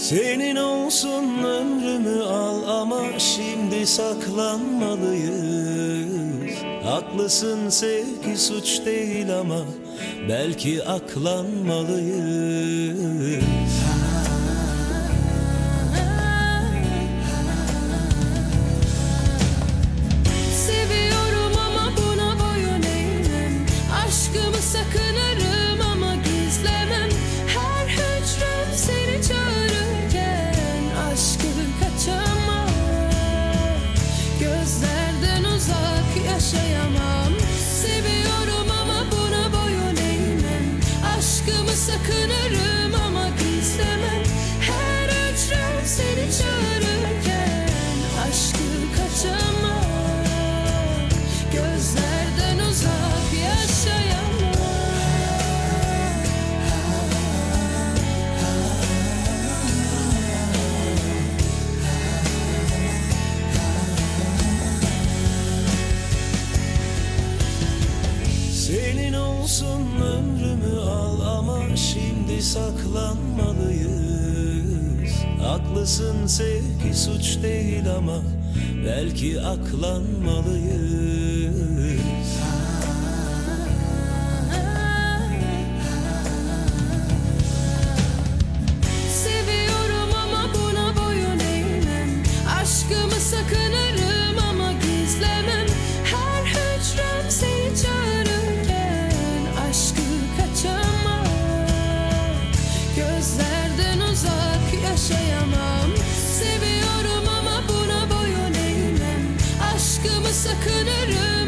Senin olsun ömrümü al ama şimdi saklanmalıyız. Haklısın sevgi suç değil ama belki aklanmalıyız sakınırım ama gizlemem. Her hücrem seni çağırırken Aşkı kaçamam. Gözlerden uzak yaşayamam. Senin olsun ama şimdi saklanmalıyız. Haklısın sevgi suç değil ama belki aklanmalıyız Ama